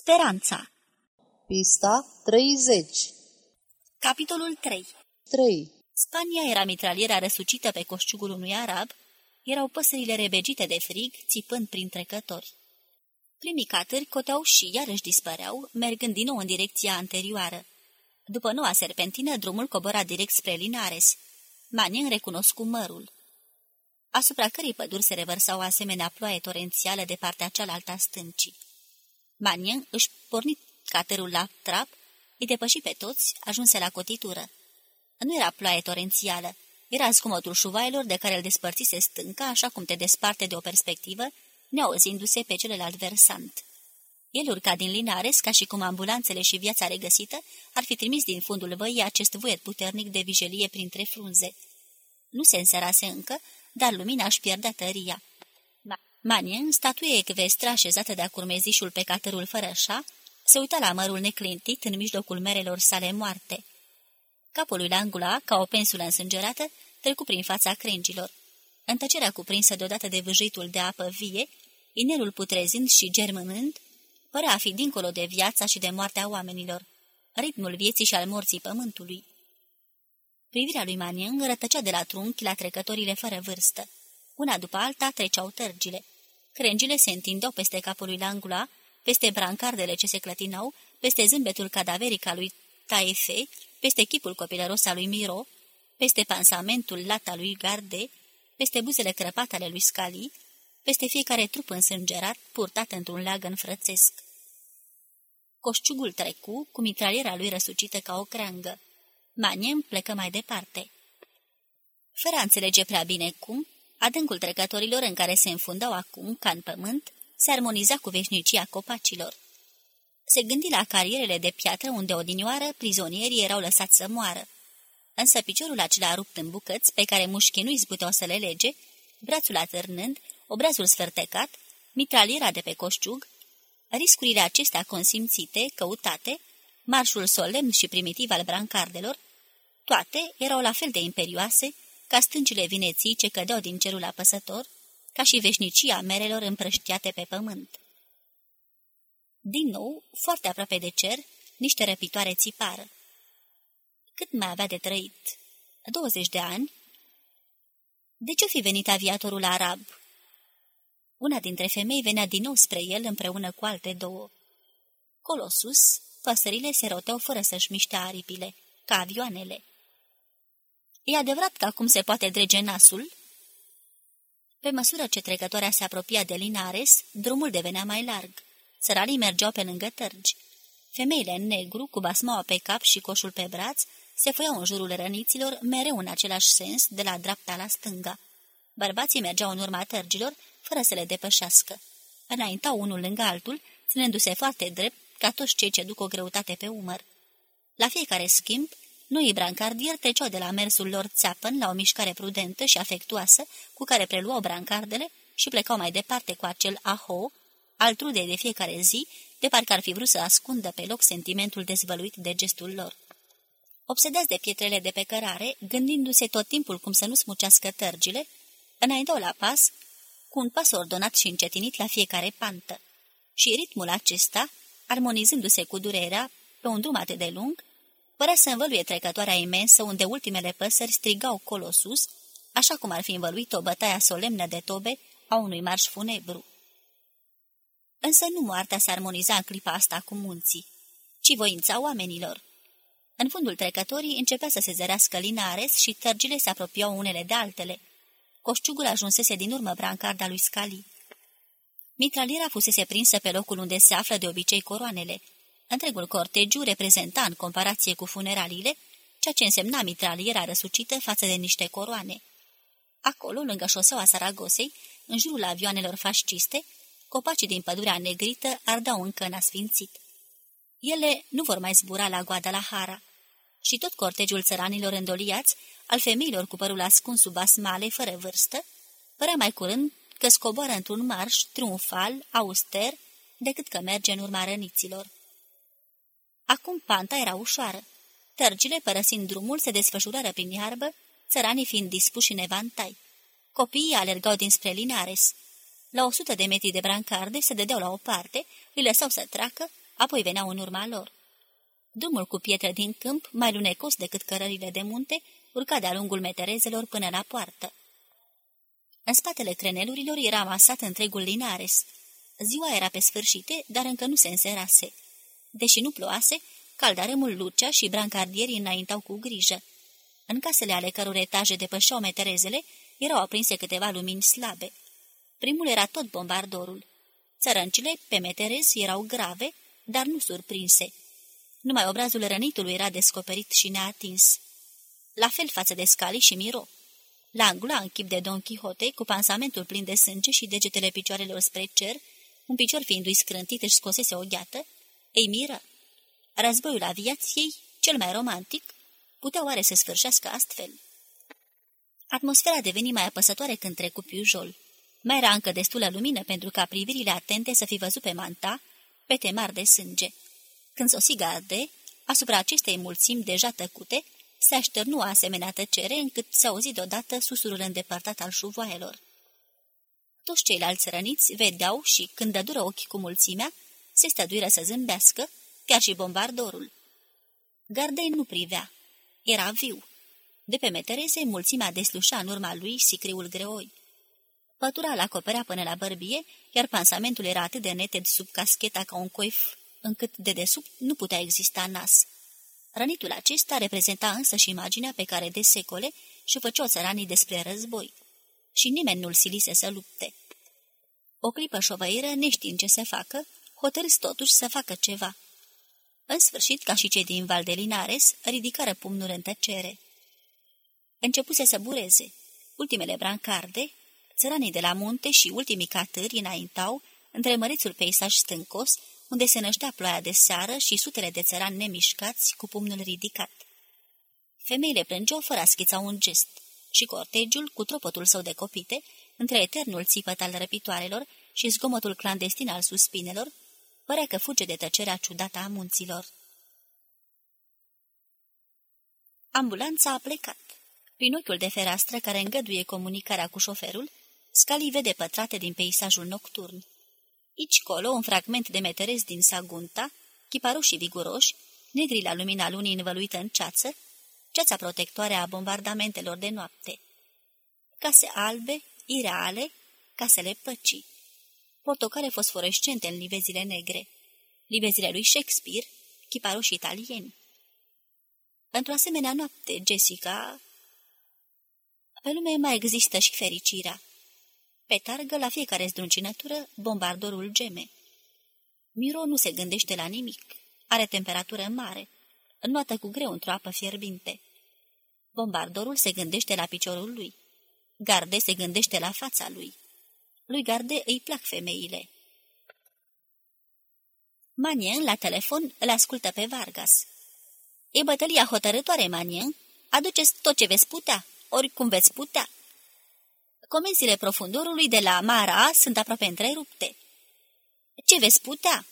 Speranța Pista 30 Capitolul 3 3. Spania era mitraliera răsucită pe coșciugul unui arab, erau păsările rebegite de frig, țipând prin trecători. Primii catări coteau și iarăși dispăreau, mergând din nou în direcția anterioară. După noua serpentină, drumul cobora direct spre Linares. Manin recunoscu mărul, asupra cărei păduri se revărsau o asemenea ploaie torențială de partea cealaltă a stâncii. Manien își porni catărul la trap, îi depăși pe toți, ajunse la cotitură. Nu era ploaie torențială, era zgomotul șuvailor de care îl despărțise stânca, așa cum te desparte de o perspectivă, neauzindu-se pe celălalt versant. El urca din Linares, ca și cum ambulanțele și viața regăsită ar fi trimis din fundul văii acest vuiet puternic de vijelie printre frunze. Nu se înserase încă, dar lumina își pierdea tăria. Manien, statuie ecvestră așezată de-a curmezișul pe catărul fără așa, se uita la mărul neclintit în mijlocul merelor sale moarte. Capul lui Langula, ca o pensulă însângerată, trecu prin fața crengilor. În tăcerea cuprinsă deodată de vâjitul de apă vie, inelul putrezind și germânând, părea a fi dincolo de viața și de moartea oamenilor, ritmul vieții și al morții pământului. Privirea lui Manien rătăcea de la trunchi la trecătorile fără vârstă. Una după alta treceau tărgile. Crengile se întindeau peste capul lui Langula, peste brancardele ce se clătinau, peste zâmbetul cadaveric al lui Taefe, peste chipul copilăros al lui Miro, peste pansamentul lat al lui Garde, peste buzele crăpate ale lui Scali, peste fiecare trup însângerat, purtat într-un leagăn frățesc. Coșciugul trecu, cu mitraliera lui răsucită ca o creangă. Maniem plecă mai departe. Fără a înțelege prea bine cum, adâncul trecătorilor în care se înfundau acum, ca în pământ, se armoniza cu veșnicia copacilor. Se gândi la carierele de piatră unde odinioară prizonierii erau lăsați să moară. Însă piciorul acela rupt în bucăți, pe care mușchii nu izbuteau să le lege, brațul atârnând, obrazul sfârtecat, mitraliera de pe coșciug, riscurile acestea consimțite, căutate, marșul solemn și primitiv al brancardelor, toate erau la fel de imperioase ca stâncile vineții ce cădeau din cerul apăsător, ca și veșnicia merelor împrăștiate pe pământ. Din nou, foarte aproape de cer, niște răpitoare țipară. Cât mai avea de trăit? 20 de ani? De ce fi venit aviatorul arab? Una dintre femei venea din nou spre el împreună cu alte două. Colosus, păsările se roteau fără să-și miște aripile, ca avioanele. E adevărat că acum se poate drege nasul?" Pe măsură ce trecătoarea se apropia de Linares, drumul devenea mai larg. Săralii mergeau pe lângă tărgi. Femeile în negru, cu basmaua pe cap și coșul pe braț, se făiau în jurul răniților, mereu în același sens, de la dreapta la stânga. Bărbații mergeau în urma tărgilor, fără să le depășească. Înaintau unul lângă altul, ținându-se foarte drept, ca toți cei ce duc o greutate pe umăr. La fiecare schimb, noi brancardieri treceau de la mersul lor țeapăn la o mișcare prudentă și afectuoasă, cu care preluau brancardele și plecau mai departe cu acel aho, altrude de fiecare zi, de parcă ar fi vrut să ascundă pe loc sentimentul dezvăluit de gestul lor. Obsedați de pietrele de pe cărare, gândindu-se tot timpul cum să nu smucească tărgile, înaintau la pas, cu un pas ordonat și încetinit la fiecare pantă. Și ritmul acesta, armonizându-se cu durerea, pe un drum atât de lung, părea să învăluie trecătoarea imensă unde ultimele păsări strigau colosus, așa cum ar fi învăluit o bătaia solemnă de tobe a unui marș funebru. Însă nu moartea se armoniza în clipa asta cu munții, ci voința oamenilor. În fundul trecătorii începea să se zărească Linares și tărgile se apropiau unele de altele. Coșciugul ajunsese din urmă brancarda lui Scali. Mitraliera fusese prinsă pe locul unde se află de obicei coroanele. Întregul cortegiu reprezenta în comparație cu funeraliile, ceea ce însemna mitraliera răsucită față de niște coroane. Acolo, lângă șoseaua Saragosei, în jurul avioanelor fasciste, copacii din pădurea negrită ardau încă în asfințit. Ele nu vor mai zbura la Guadalajara. Și tot cortegiul țăranilor îndoliați, al femeilor cu părul ascuns sub asmale fără vârstă, părea mai curând că scoboară într-un marș triumfal, auster, decât că merge în urma răniților. Acum panta era ușoară. Tărgile, părăsind drumul, se desfășurară prin iarbă, țăranii fiind dispuși în evantai. Copiii alergau dinspre Linares. La o sută de metri de brancarde se dădeau la o parte, îi lăsau să treacă, apoi veneau în urma lor. Drumul cu pietre din câmp, mai lunecos decât cărările de munte, urca de-a lungul meterezelor până la poartă. În spatele crenelurilor era masat întregul Linares. Ziua era pe sfârșite, dar încă nu se înserase. Deși nu ploase, caldarâmul Lucea și brancardierii înaintau cu grijă. În casele ale căror etaje depășeau meterezele, erau aprinse câteva lumini slabe. Primul era tot bombardorul. Țărăncile, pe meterez, erau grave, dar nu surprinse. Numai obrazul rănitului era descoperit și neatins. La fel față de Scali și Miro. Langula, în chip de Don Quixote, cu pansamentul plin de sânge și degetele picioarelor spre cer, un picior fiindu-i scrântit își scosese o gheată, ei miră. Războiul aviației, cel mai romantic, putea oare să sfârșească astfel? Atmosfera deveni mai apăsătoare când trecu Piujol. Mai era încă destulă lumină pentru ca privirile atente să fi văzut pe manta, pe temar de sânge. Când sosi garde, asupra acestei mulțimi deja tăcute, se așternu asemenea tăcere încât se auzi deodată susurul îndepărtat al șuvoaielor. Toți ceilalți răniți vedeau și, când dădură ochi cu mulțimea, se stăduiră să zâmbească, chiar și bombardorul. Gardei nu privea. Era viu. De pe metereze, mulțimea deslușa în urma lui sicriul greoi. Pătura l acoperea până la bărbie, iar pansamentul era atât de neted sub cascheta ca un coif, încât de desubt nu putea exista nas. Rănitul acesta reprezenta însă și imaginea pe care de secole și făceau țăranii despre război. Și nimeni nu-l silise să lupte. O clipă șovăiră, neștiind ce să facă, hotărâs totuși să facă ceva. În sfârșit, ca și cei din Valdelinares, ridicară pumnul în tăcere. Începuse să bureze. Ultimele brancarde, țăranii de la munte și ultimii catâri înaintau, între mărețul peisaj stâncos, unde se năștea ploaia de seară și sutele de țărani nemișcați cu pumnul ridicat. Femeile plângeau fără a schița un gest și cortegiul, cu tropotul său de copite, între eternul țipăt al răpitoarelor și zgomotul clandestin al suspinelor, părea că fuge de tăcerea ciudată a munților. Ambulanța a plecat. Prin ochiul de fereastră care îngăduie comunicarea cu șoferul, Scali vede pătrate din peisajul nocturn. Ici colo un fragment de meterez din Sagunta, chiparușii viguroși, negri la lumina lunii învăluită în ceață, ceața protectoare a bombardamentelor de noapte. Case albe, ireale, casele păcii. Portocale fosforescente în livezile negre. Livezile lui Shakespeare, chiparuși italieni. Într-o asemenea noapte, Jessica... Pe lume mai există și fericirea. Pe targă, la fiecare zdruncinătură, bombardorul geme. Miro nu se gândește la nimic. Are temperatură mare. Înnoată cu greu într-o apă fierbinte. Bombardorul se gândește la piciorul lui. Garde se gândește la fața lui. Lui Garde îi plac femeile. Manien, la telefon, îl ascultă pe Vargas. E bătălia hotărătoare, Manien. Aduceți tot ce veți putea, oricum veți putea. Comenzile profundorului de la Mara sunt aproape întrerupte. Ce veți putea?"